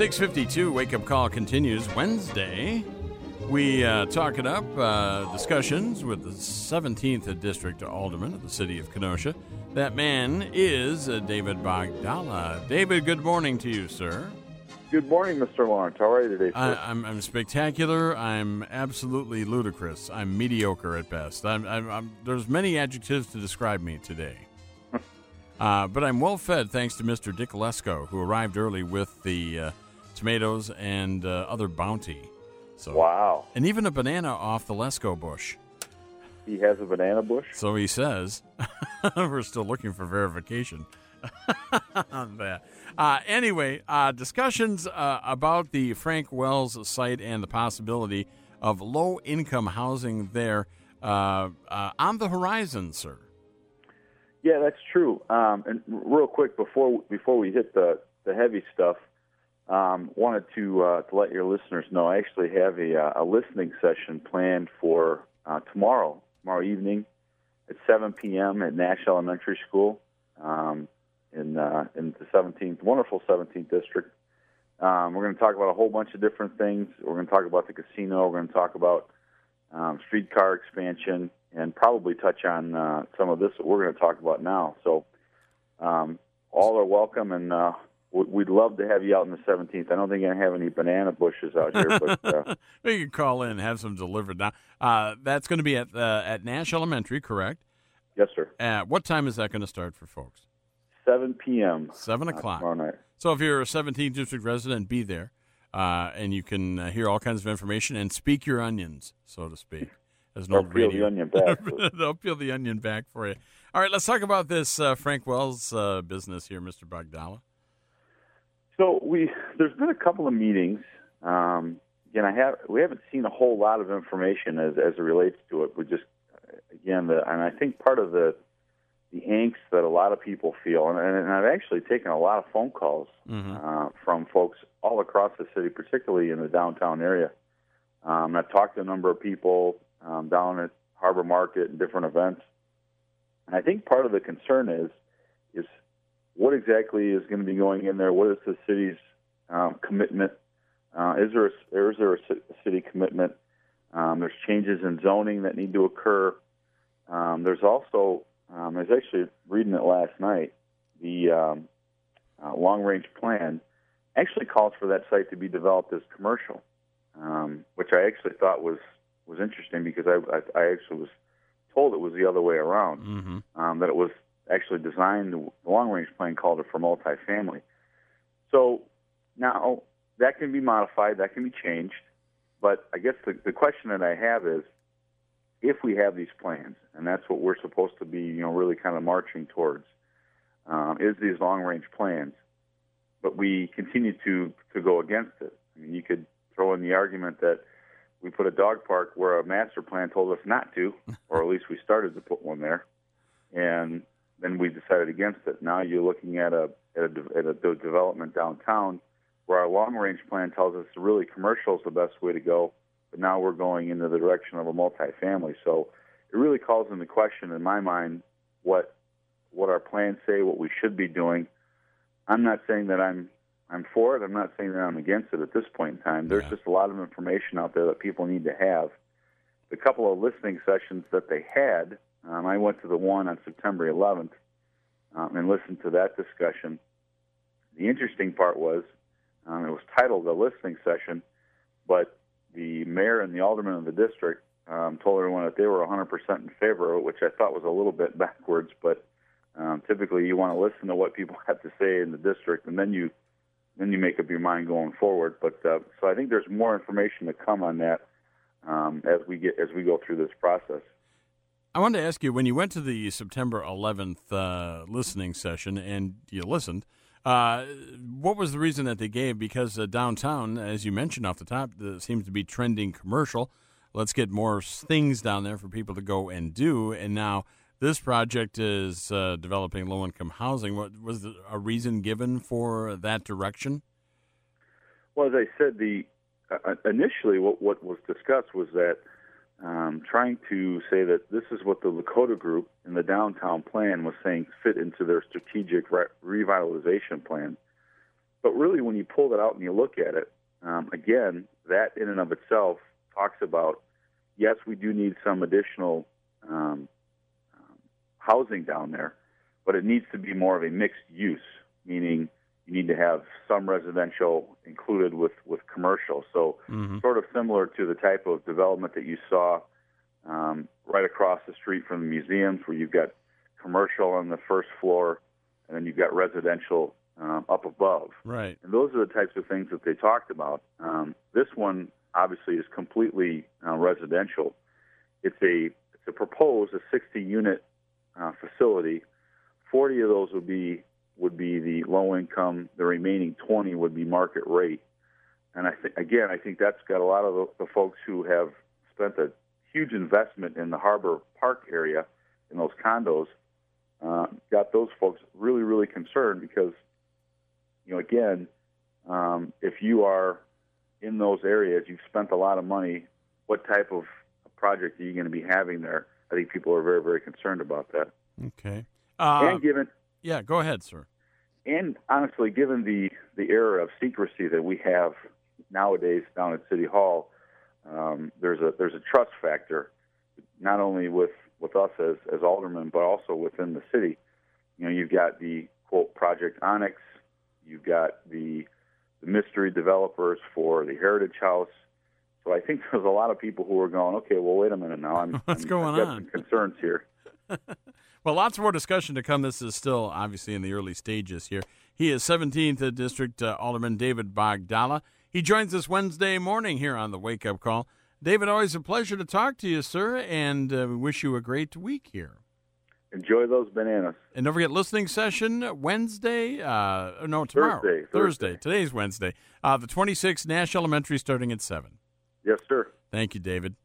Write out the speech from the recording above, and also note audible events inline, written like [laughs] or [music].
652 Wake Up Call continues Wednesday. We uh, talk it up, uh, discussions with the 17th District Alderman of the City of Kenosha. That man is uh, David Bogdala. David, good morning to you, sir. Good morning, Mr. Lawrence. How are you today, sir? I, I'm, I'm spectacular. I'm absolutely ludicrous. I'm mediocre at best. I'm, I'm, I'm, there's many adjectives to describe me today. [laughs] uh, but I'm well fed thanks to Mr. Dick Lesko, who arrived early with the uh, tomatoes and uh, other bounty. So, wow. And even a banana off the Lesko bush. He has a banana bush? So he says. [laughs] We're still looking for verification [laughs] on that. Uh, anyway, uh, discussions uh, about the Frank Wells site and the possibility of low income housing there uh, uh, on the horizon, sir. Yeah, that's true. Um, and real quick before before we hit the, the heavy stuff, um, wanted to uh, to let your listeners know I actually have a, a listening session planned for tomorrow tomorrow evening at 7 p.m. at Nash Elementary School. Um, in uh, in the 17th, wonderful 17th district. Um, we're going to talk about a whole bunch of different things. We're going to talk about the casino. We're going to talk about um, streetcar expansion, and probably touch on uh, some of this that we're going to talk about now. So, um, all are welcome, and uh, we'd love to have you out on the 17th. I don't think I have any banana bushes out here, but uh, [laughs] we can call in and have some delivered. Now, uh, that's going to be at uh, at Nash Elementary, correct? Yes, sir. At what time is that going to start for folks? 7 p.m. 7 o'clock. tomorrow night. So if you're a 17th District resident, be there. Uh, and you can uh, hear all kinds of information and speak your onions, so to speak. As an They'll old peel radio. the onion back. [laughs] They'll peel the onion back for you. All right, let's talk about this uh, Frank Wells uh, business here, Mr. Bogdala. So we there's been a couple of meetings. Um, again, I have we haven't seen a whole lot of information as as it relates to it. We just again, the, and I think part of the the angst that a lot of people feel, and, and I've actually taken a lot of phone calls mm-hmm. uh, from folks all across the city, particularly in the downtown area. Um, I've talked to a number of people um, down at Harbor Market and different events, and I think part of the concern is is what exactly is going to be going in there. What is the city's um, commitment? Uh, is there a, is there a city commitment? Um, there's changes in zoning that need to occur. Um, there's also um, I was actually reading it last night. The um, uh, long range plan actually calls for that site to be developed as commercial, um, which I actually thought was was interesting because I, I, I actually was told it was the other way around. Mm-hmm. Um, that it was actually designed. The long range plan called it for multifamily. So now that can be modified. That can be changed. But I guess the, the question that I have is if we have these plans, and that's what we're supposed to be, you know, really kind of marching towards, um, is these long-range plans. But we continue to to go against it. I mean, you could throw in the argument that we put a dog park where a master plan told us not to, or at least we started to put one there, and then we decided against it. Now you're looking at a at a, at a development downtown where our long-range plan tells us really commercial is the best way to go but now we're going into the direction of a multifamily. So it really calls into question, in my mind, what what our plans say, what we should be doing. I'm not saying that I'm I'm for it. I'm not saying that I'm against it at this point in time. There's yeah. just a lot of information out there that people need to have. The couple of listening sessions that they had, um, I went to the one on September 11th um, and listened to that discussion. The interesting part was um, it was titled a listening session, but the mayor and the alderman of the district um, told everyone that they were 100% in favor of it, which I thought was a little bit backwards. But um, typically, you want to listen to what people [laughs] have to say in the district, and then you then you make up your mind going forward. But uh, so I think there's more information to come on that um, as we get as we go through this process. I wanted to ask you when you went to the September 11th uh, listening session and you listened. Uh, what was the reason that they gave? Because uh, downtown, as you mentioned off the top, seems to be trending commercial. Let's get more things down there for people to go and do. And now this project is uh, developing low income housing. What was the, a reason given for that direction? Well, as I said, the uh, initially what what was discussed was that trying to say that this is what the Lakota group in the downtown plan was saying fit into their strategic re- revitalization plan. but really, when you pull that out and you look at it, um, again, that in and of itself talks about yes, we do need some additional um, um, housing down there, but it needs to be more of a mixed use, meaning you need to have some residential included with, with commercial. So, Mm-hmm. sort of similar to the type of development that you saw um, right across the street from the museums, where you've got commercial on the first floor and then you've got residential um, up above. Right. And those are the types of things that they talked about. Um, this one obviously is completely uh, residential. It's a it's a proposed a 60 unit uh, facility. 40 of those would be would be the low income. The remaining 20 would be market rate. And I think again, I think that's got a lot of the, the folks who have spent a huge investment in the Harbor Park area in those condos. Uh, got those folks really, really concerned because, you know, again, um, if you are in those areas, you've spent a lot of money. What type of project are you going to be having there? I think people are very, very concerned about that. Okay. Uh, and given, yeah, go ahead, sir. and honestly, given the the era of secrecy that we have nowadays down at City Hall, um, there's a there's a trust factor, not only with with us as as aldermen, but also within the city. You know, you've got the quote Project Onyx, you've got the the mystery developers for the Heritage House. So I think [laughs] there's a lot of people who are going, okay, well, wait a minute now. I'm, [laughs] What's I'm, going I've got on? some concerns here. [laughs] Well, lots more discussion to come. This is still obviously in the early stages here. He is 17th District uh, Alderman David Bogdala. He joins us Wednesday morning here on the Wake Up Call. David, always a pleasure to talk to you, sir, and uh, we wish you a great week here. Enjoy those bananas. And don't forget, listening session Wednesday. Uh, no, tomorrow. Thursday, Thursday. Thursday. Today's Wednesday. Uh, the 26th Nash Elementary starting at 7. Yes, sir. Thank you, David.